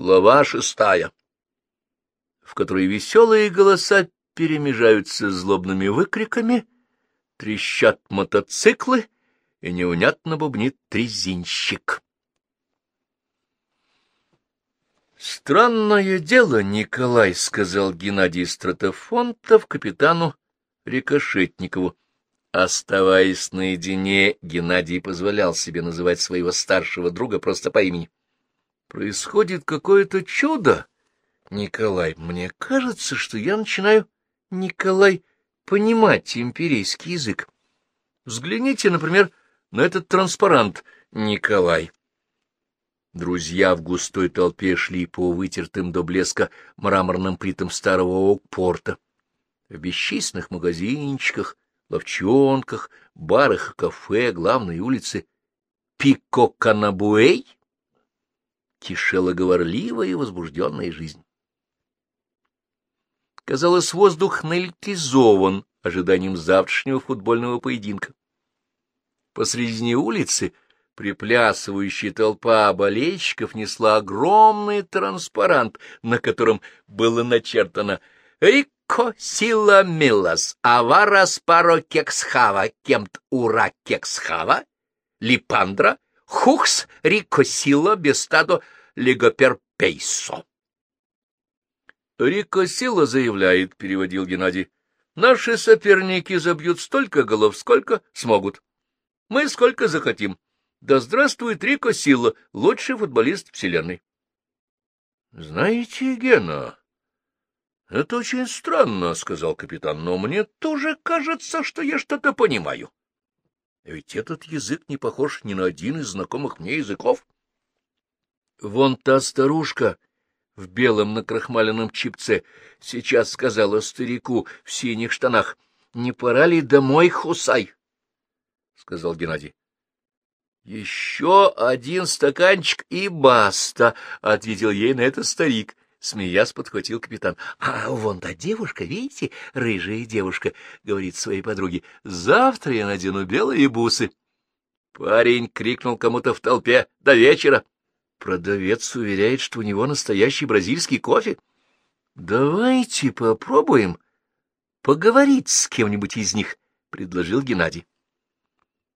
Глава шестая, в которой веселые голоса перемежаются злобными выкриками, трещат мотоциклы и неунятно бубнит трезинщик. «Странное дело, Николай», — сказал Геннадий Стратофонтов капитану Рикошетникову. Оставаясь наедине, Геннадий позволял себе называть своего старшего друга просто по имени. «Происходит какое-то чудо, Николай. Мне кажется, что я начинаю, Николай, понимать империйский язык. Взгляните, например, на этот транспарант, Николай». Друзья в густой толпе шли по вытертым до блеска мраморным плитам старого окпорта. В бесчисленных магазинчиках, ловчонках, барах и кафе главной улицы Пико-Канабуэй кишела говорливая и возбужденная жизнь. Казалось, воздух наэлектризован ожиданием завтрашнего футбольного поединка. Посредине улицы — Приплясывающая толпа болельщиков несла огромный транспарант, на котором было начертано «Рико сила милас, аварас паро кексхава, кемт ура кексхава, липандра, хухс рико сила бестадо легоперпейсо». «Рико сила заявляет», — переводил Геннадий, — «наши соперники забьют столько голов, сколько смогут. Мы сколько захотим». Да здравствует Рико Сила, лучший футболист Вселенной. — Знаете, Гена, это очень странно, — сказал капитан, — но мне тоже кажется, что я что-то понимаю. Ведь этот язык не похож ни на один из знакомых мне языков. Вон та старушка в белом накрахмаленном чипце сейчас сказала старику в синих штанах, — Не пора ли домой, Хусай? — сказал Геннадий. — Еще один стаканчик и баста, — ответил ей на это старик. Смеясь, подхватил капитан. — А вон та девушка, видите, рыжая девушка, — говорит своей подруге, — завтра я надену белые бусы. Парень крикнул кому-то в толпе до вечера. Продавец уверяет, что у него настоящий бразильский кофе. — Давайте попробуем поговорить с кем-нибудь из них, — предложил Геннадий.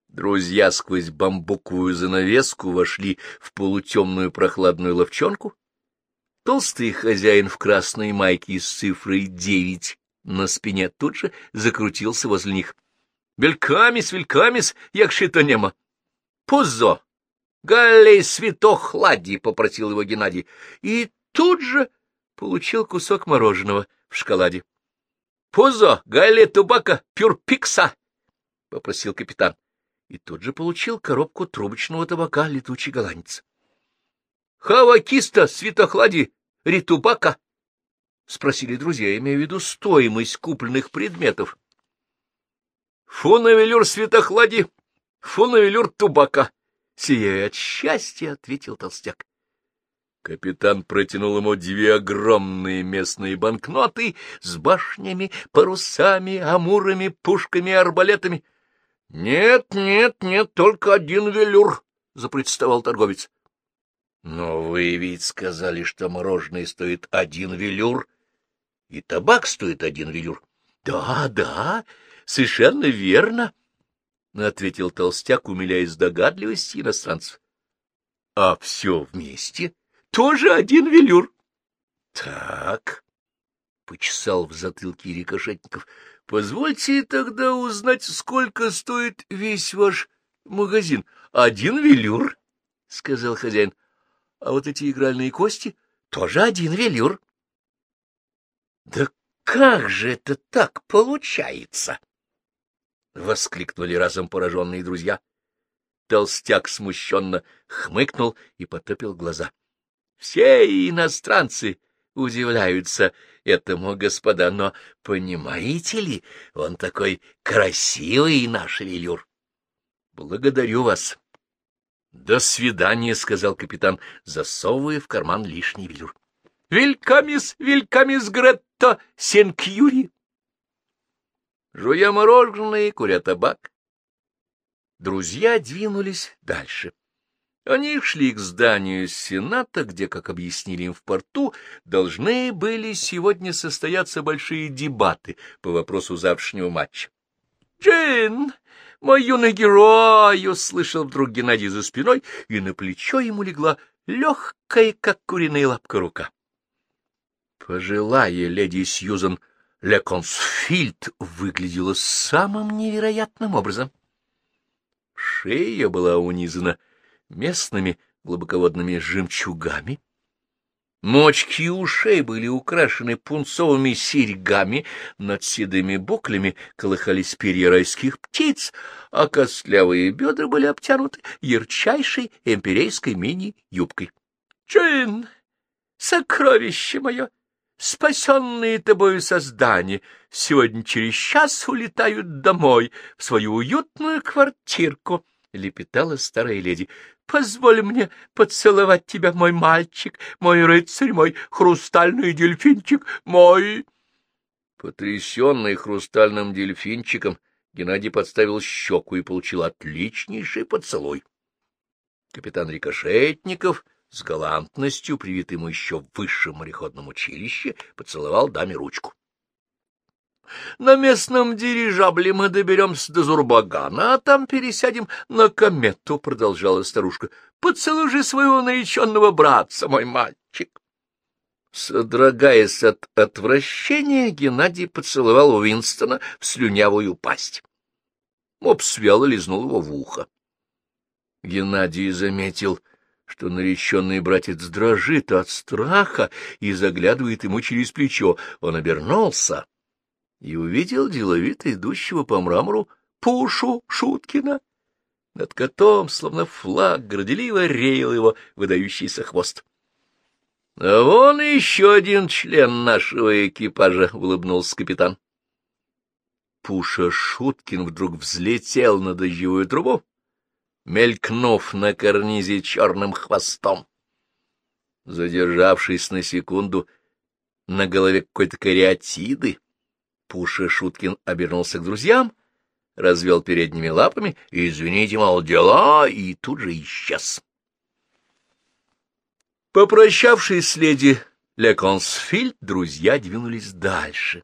Друзья сквозь бамбуковую занавеску вошли в полутемную прохладную ловчонку. Толстый хозяин в красной майке с цифрой девять на спине тут же закрутился возле них. — Велькамис, велькамис, якшито нема! — Пузо! Галлей святохлади! — попросил его Геннадий. И тут же получил кусок мороженого в шоколаде. — Пузо! Галлей тубака! Пюрпикса! — попросил капитан и тут же получил коробку трубочного табака летучий голландец. — Хавакиста, светохлади, ритубака? — спросили друзья, имея в виду стоимость купленных предметов. — Фоновелюр светохлади, фоновелюр тубака, — сияя от счастья, — ответил толстяк. Капитан протянул ему две огромные местные банкноты с башнями, парусами, амурами, пушками и арбалетами —— Нет, нет, нет, только один велюр, — запредставал торговец. — Но вы ведь сказали, что мороженое стоит один велюр, и табак стоит один велюр. — Да, да, совершенно верно, — ответил толстяк, умиляясь догадливости иностранцев. — А все вместе тоже один велюр. — Так, — почесал в затылке рикошетников, — Позвольте тогда узнать, сколько стоит весь ваш магазин. Один велюр, — сказал хозяин. А вот эти игральные кости тоже один велюр. Да как же это так получается? — воскликнули разом пораженные друзья. Толстяк смущенно хмыкнул и потопил глаза. — Все иностранцы удивляются этому, господа, но, понимаете ли, он такой красивый, наш велюр. Благодарю вас. До свидания, — сказал капитан, засовывая в карман лишний велюр. Вилькамис, вилькамис, Гретто, сенкьюри. Жуя мороженое, куря табак, друзья двинулись дальше. Они шли к зданию Сената, где, как объяснили им в порту, должны были сегодня состояться большие дебаты по вопросу завтрашнего матча. «Джин, мой юный герой!» — услышал вдруг Геннадий за спиной, и на плечо ему легла легкая, как куриная лапка, рука. Пожилая леди Сьюзан Леконсфильд выглядела самым невероятным образом. Шея была унизана местными глубоководными жемчугами. Мочки ушей были украшены пунцовыми серьгами, над седыми буклями колыхались перья райских птиц, а костлявые бедра были обтянуты ярчайшей эмпирейской мини-юбкой. — Джин, сокровище мое! Спасенные тобою создания сегодня через час улетают домой, в свою уютную квартирку, — лепетала старая леди. — Позволь мне поцеловать тебя, мой мальчик, мой рыцарь, мой хрустальный дельфинчик, мой... Потрясенный хрустальным дельфинчиком, Геннадий подставил щеку и получил отличнейший поцелуй. Капитан Рикошетников с галантностью, привитым еще в высшем мореходном училище, поцеловал даме ручку. — На местном дирижабле мы доберемся до Зурбагана, а там пересядем на комету, — продолжала старушка. — Поцелуй же своего нареченного братца, мой мальчик. Содрогаясь от отвращения, Геннадий поцеловал Уинстона в слюнявую пасть. Мопс вяло лизнул его в ухо. Геннадий заметил — что нареченный братец дрожит от страха и заглядывает ему через плечо. Он обернулся и увидел деловито идущего по мрамору Пушу Шуткина. Над котом, словно флаг, горделиво реял его выдающийся хвост. — А вон еще один член нашего экипажа, — улыбнулся капитан. Пуша Шуткин вдруг взлетел на дождевую трубу, мелькнув на карнизе черным хвостом. Задержавшись на секунду на голове какой-то кариатиды, Пуша Шуткин обернулся к друзьям, развел передними лапами, извините, мол, дела, и тут же исчез. Попрощавшись с леди Леконсфильд, друзья двинулись дальше.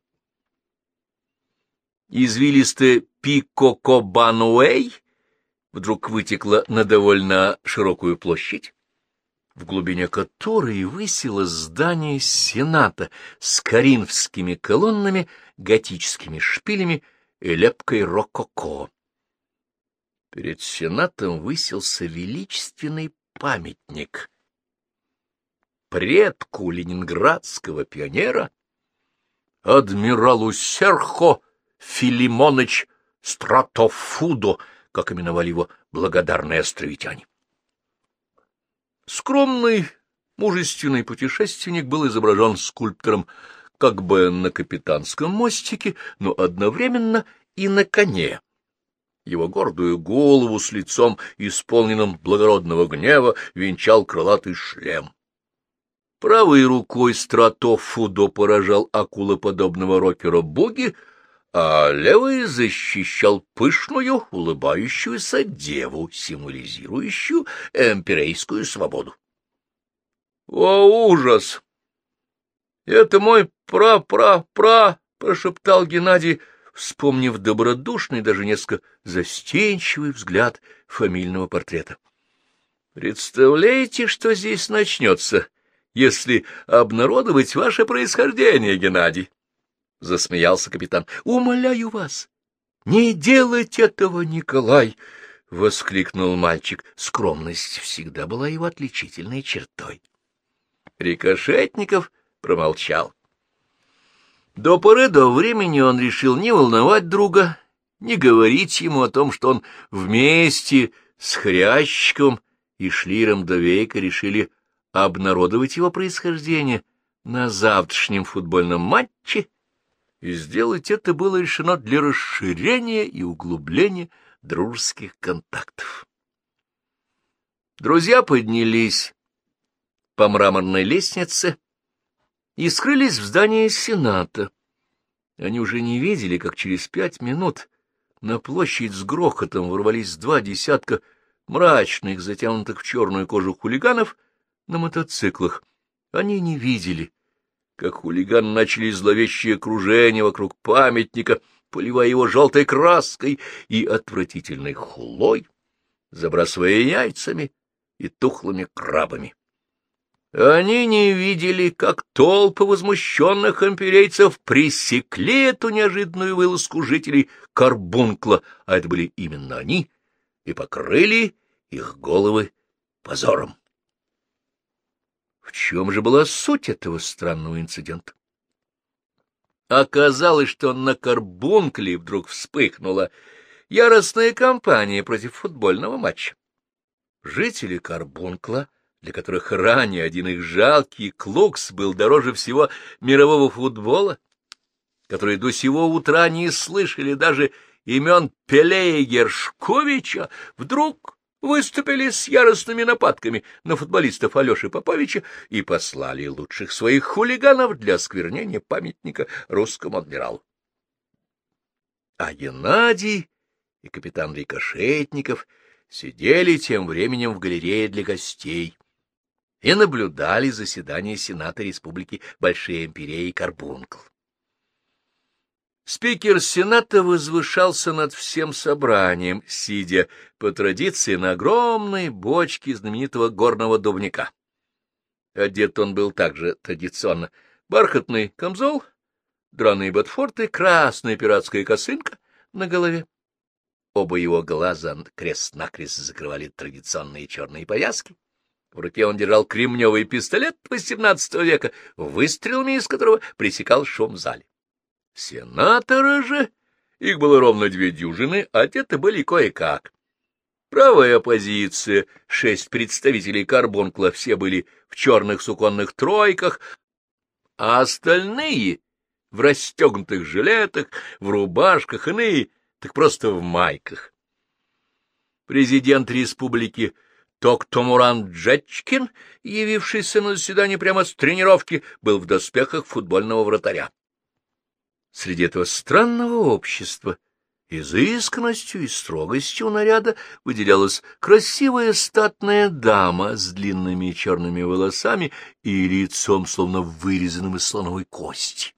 Извилистый Пикокобануэй вдруг вытекла на довольно широкую площадь, в глубине которой высило здание Сената с коринфскими колоннами, готическими шпилями и лепкой рококо. Перед Сенатом высился величественный памятник предку ленинградского пионера, адмиралу Серхо Филимоныч Стратофудо, как именовали его благодарные островитяне. Скромный, мужественный путешественник был изображен скульптором как бы на капитанском мостике, но одновременно и на коне. Его гордую голову с лицом, исполненным благородного гнева, венчал крылатый шлем. Правой рукой Стратофудо поражал акулоподобного рокера Буги, а левый защищал пышную, улыбающуюся деву, символизирующую эмпирейскую свободу. «О, ужас! Это мой пра-пра-пра!» — прошептал Геннадий, вспомнив добродушный, даже несколько застенчивый взгляд фамильного портрета. «Представляете, что здесь начнется, если обнародовать ваше происхождение, Геннадий?» — засмеялся капитан. — Умоляю вас, не делать этого, Николай! — воскликнул мальчик. Скромность всегда была его отличительной чертой. Рикошетников промолчал. До поры до времени он решил не волновать друга, не говорить ему о том, что он вместе с Хрящиком и Шлиром Довейко решили обнародовать его происхождение на завтрашнем футбольном матче и сделать это было решено для расширения и углубления дружеских контактов. Друзья поднялись по мраморной лестнице и скрылись в здании Сената. Они уже не видели, как через пять минут на площадь с грохотом ворвались два десятка мрачных, затянутых в черную кожу хулиганов на мотоциклах. Они не видели, как хулиганы начали зловещее кружение вокруг памятника, поливая его желтой краской и отвратительной хулой, забрасывая яйцами и тухлыми крабами. Они не видели, как толпы возмущенных имперейцев пресекли эту неожиданную вылазку жителей Карбункла, а это были именно они, и покрыли их головы позором. В чем же была суть этого странного инцидента? Оказалось, что на Карбункле вдруг вспыхнула яростная кампания против футбольного матча. Жители Карбункла — для которых ранее один их жалкий клукс был дороже всего мирового футбола, которые до сего утра не слышали даже имен Пеле и Гершковича, вдруг выступили с яростными нападками на футболистов Алеши Поповича и послали лучших своих хулиганов для осквернения памятника русскому адмиралу. А Геннадий и капитан Рикошетников сидели тем временем в галерее для гостей и наблюдали заседание Сената Республики Большие Империи Карбункл. Спикер Сената возвышался над всем собранием, сидя по традиции на огромной бочке знаменитого горного дубника. Одет он был также традиционно. Бархатный камзол, драные ботфорты, красная пиратская косынка на голове. Оба его глаза крест-накрест закрывали традиционные черные повязки. В руке он держал кремневый пистолет XVIII века, выстрелами из которого пресекал шум в зале. Сенаторы же, их было ровно две дюжины, одеты были кое-как. Правая оппозиция, шесть представителей Карбонкла, все были в черных суконных тройках, а остальные — в расстегнутых жилетах, в рубашках, иные — так просто в майках. Президент республики Токтомуран Джетчкин, явившийся на заседание прямо с тренировки, был в доспехах футбольного вратаря. Среди этого странного общества изысканностью и строгостью наряда выделялась красивая статная дама с длинными черными волосами и лицом, словно вырезанным из слоновой кости.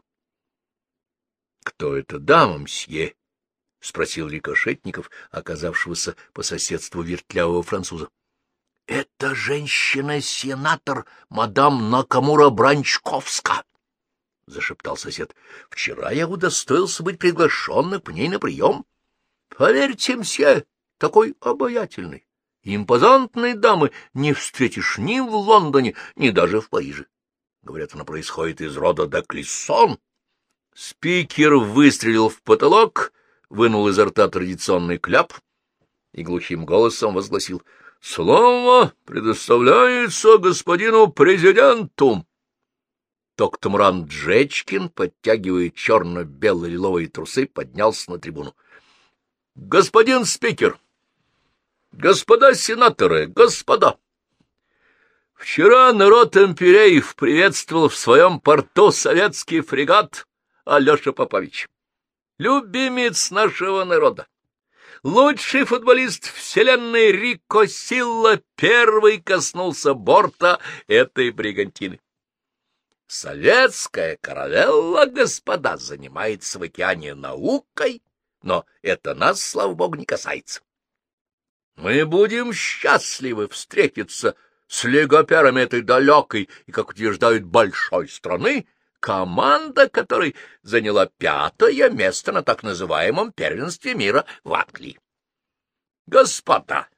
— Кто эта дама, мсье? — спросил Рикошетников, оказавшегося по соседству вертлявого француза. — Это женщина-сенатор, мадам Накамура Бранчковска, — зашептал сосед. — Вчера я удостоился быть приглашенным к ней на прием. Поверьте, мсье, такой обаятельный, импозантной дамы не встретишь ни в Лондоне, ни даже в Париже. Говорят, она происходит из рода Деклиссон. Спикер выстрелил в потолок, вынул изо рта традиционный кляп и глухим голосом возгласил — Слово предоставляется господину президенту. Токтамран Джечкин, подтягивая черно-бело-лиловые трусы, поднялся на трибуну. — Господин спикер! Господа сенаторы! Господа! Вчера народ империев приветствовал в своем порту советский фрегат Алеша Попович, любимец нашего народа лучший футболист вселенной Рико Силла первый коснулся борта этой бригантины. Советская каравелла, господа, занимается в океане наукой, но это нас, слава богу, не касается. Мы будем счастливы встретиться с легоперами этой далекой и, как утверждают, большой страны, команда которой заняла пятое место на так называемом первенстве мира в Англии. Господа,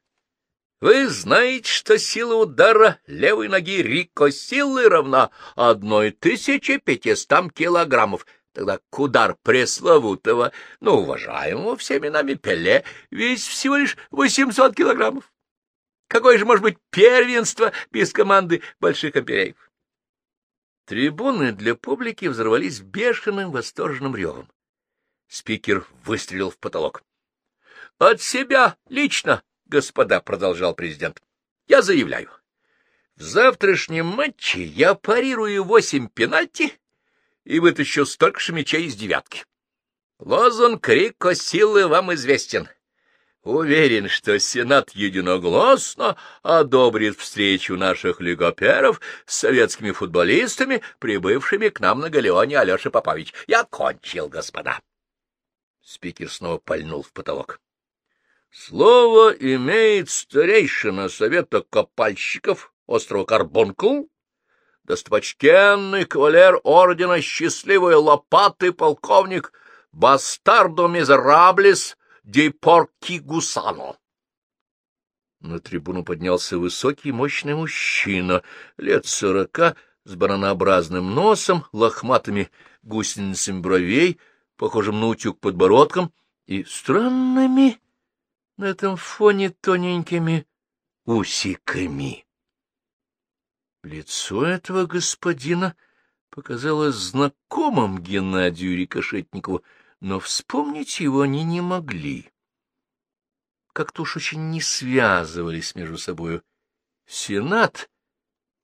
вы знаете, что сила удара левой ноги Рико силы равна одной тысяче пятистам килограммов, тогда к удар пресловутого, но уважаемого всеми нами Пеле весь всего лишь восемьсот килограммов. Какое же может быть первенство без команды больших опереев? Трибуны для публики взорвались бешеным восторженным ревом. Спикер выстрелил в потолок. — От себя лично, господа, — продолжал президент, — я заявляю. В завтрашнем матче я парирую восемь пенальти и вытащу столько же мячей из девятки. Лозунг Рико силы вам известен. Уверен, что Сенат единогласно одобрит встречу наших лигоперов с советскими футболистами, прибывшими к нам на Галеоне Алеша Попович. Я кончил, господа. Спикер снова пальнул в потолок. Слово имеет старейшина Совета Копальщиков острова Карбонкл, достопочтенный кавалер ордена Счастливой Лопаты полковник Бастардо Мизераблис Ди Порки Гусано. На трибуну поднялся высокий мощный мужчина, лет сорока, с бананообразным носом, лохматыми гусеницами бровей, похожим на утюг подбородком и странными на этом фоне тоненькими усиками. Лицо этого господина показалось знакомым Геннадию Рикошетникову, но вспомнить его они не могли. Как-то уж очень не связывались между собою. Сенат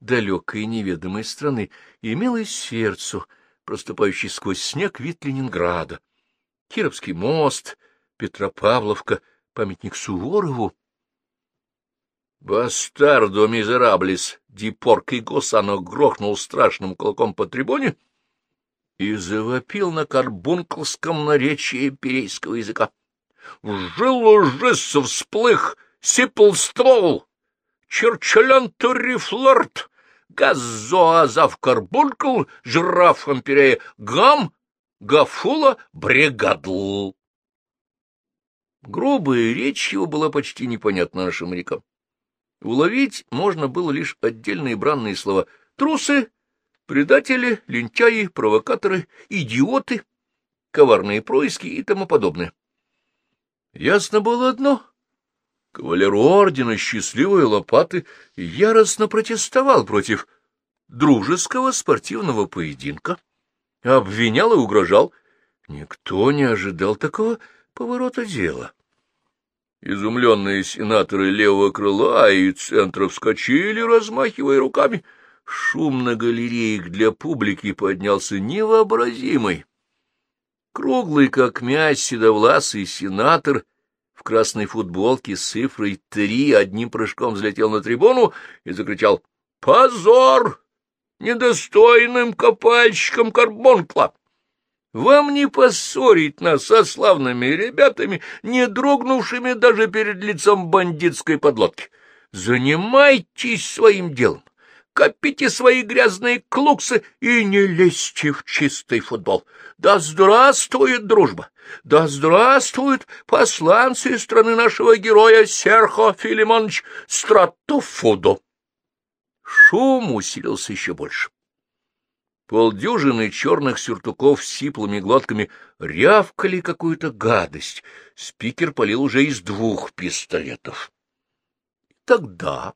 далекой и неведомой страны имел и сердцу, проступающий сквозь снег вид Ленинграда. Кировский мост, Петропавловка, памятник Суворову Бастардо мизераблис Дипорк и Госано грохнул страшным кулаком по трибуне и завопил на карбунклском наречии перейского языка. Жилу жессов всплых, сипл ствол, черчелян турифлорт, газоазав карбункл, жираф амперея, гам, гафула, бригадл. Грубая речь его была почти непонятна нашим морякам. Уловить можно было лишь отдельные бранные слова «трусы», «предатели», «лентяи», «провокаторы», «идиоты», «коварные происки» и тому подобное. Ясно было одно. Кавалер ордена «Счастливой лопаты» яростно протестовал против дружеского спортивного поединка, обвинял и угрожал. Никто не ожидал такого поворота дела. Изумленные сенаторы левого крыла и центра вскочили, размахивая руками. Шум на галереях для публики поднялся невообразимый. Круглый, как мясь, седовласый сенатор в красной футболке с цифрой три одним прыжком взлетел на трибуну и закричал «Позор! Недостойным копальщикам карбонкла!» Вам не поссорить нас со славными ребятами, не дрогнувшими даже перед лицом бандитской подлодки. Занимайтесь своим делом, копите свои грязные клуксы и не лезьте в чистый футбол. Да здравствует дружба! Да здравствуют посланцы страны нашего героя Серхо Филимонович Стратофудо! Шум усилился еще больше. Полдюжины черных сюртуков с сиплыми глотками рявкали какую-то гадость. Спикер полил уже из двух пистолетов. Тогда,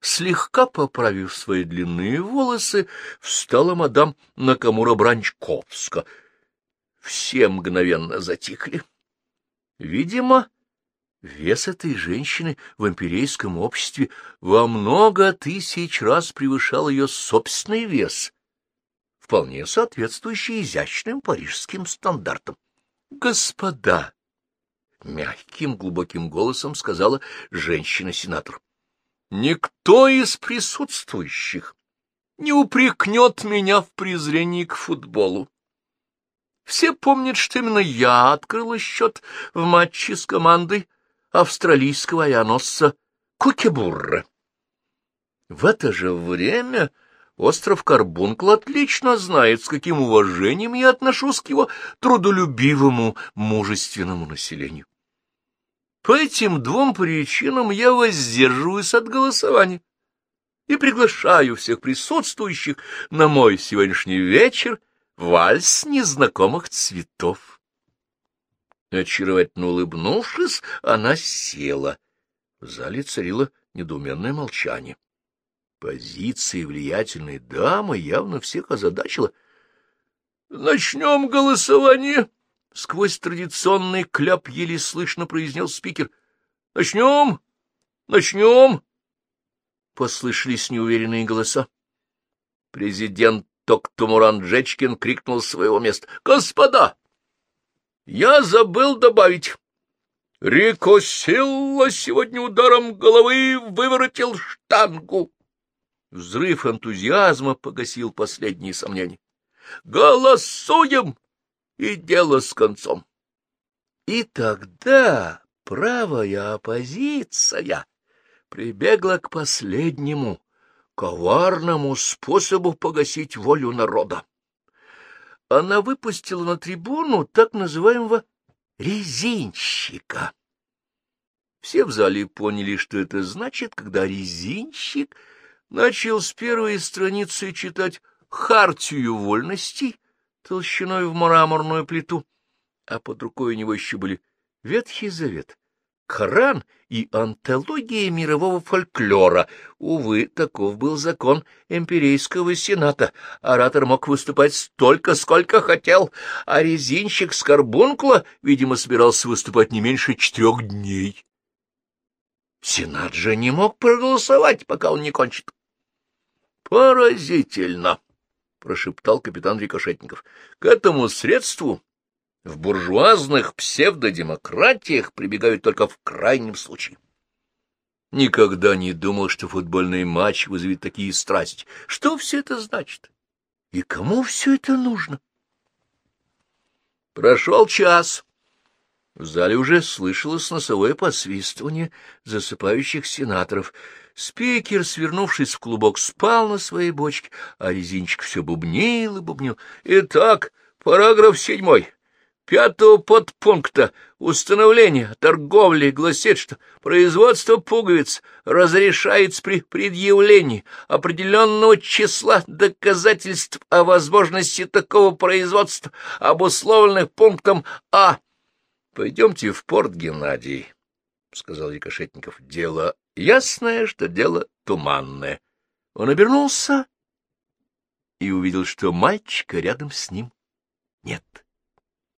слегка поправив свои длинные волосы, встала мадам Накамура Бранчковска. Все мгновенно затихли. Видимо, вес этой женщины в империйском обществе во много тысяч раз превышал ее собственный вес — вполне соответствующий изящным парижским стандартам. — Господа! — мягким глубоким голосом сказала женщина-сенатор. — Никто из присутствующих не упрекнет меня в презрении к футболу. Все помнят, что именно я открыла счет в матче с командой австралийского авианосца Кукебурра. В это же время Остров Карбункл отлично знает, с каким уважением я отношусь к его трудолюбивому, мужественному населению. По этим двум причинам я воздерживаюсь от голосования и приглашаю всех присутствующих на мой сегодняшний вечер вальс незнакомых цветов. Очаровательно улыбнувшись, она села. В зале царило недоуменное молчание. Позиция влиятельной дамы явно всех озадачила. — Начнем голосование! — сквозь традиционный кляп еле слышно произнес спикер. — Начнем! Начнем! Послышались неуверенные голоса. Президент Токтумуран Джечкин крикнул с своего места. — Господа! Я забыл добавить. Рико Силла сегодня ударом головы выворотил штангу. Взрыв энтузиазма погасил последние сомнения. «Голосуем!» И дело с концом. И тогда правая оппозиция прибегла к последнему, коварному способу погасить волю народа. Она выпустила на трибуну так называемого резинщика. Все в зале поняли, что это значит, когда резинщик начал с первой страницы читать «Хартию вольностей» толщиной в мраморную плиту, а под рукой у него еще были Ветхий Завет, Коран и антология мирового фольклора. Увы, таков был закон империйского сената. Оратор мог выступать столько, сколько хотел, а резинщик Скорбункла, видимо, собирался выступать не меньше четырех дней. Сенат же не мог проголосовать, пока он не кончит. Поразительно, — прошептал капитан Рикошетников. — К этому средству в буржуазных псевдодемократиях прибегают только в крайнем случае. Никогда не думал, что футбольный матч вызовет такие страсти. Что все это значит? И кому все это нужно? Прошел час. В зале уже слышалось носовое посвистывание засыпающих сенаторов. Спикер, свернувшись в клубок, спал на своей бочке, а резинчик все бубнил и бубнил. Итак, параграф седьмой. Пятого подпункта установления торговли гласит, что производство пуговиц разрешается при предъявлении определенного числа доказательств о возможности такого производства, обусловленных пунктом А Пойдемте в порт, Геннадий, — сказал Рикошетников. — Дело ясное, что дело туманное. Он обернулся и увидел, что мальчика рядом с ним нет.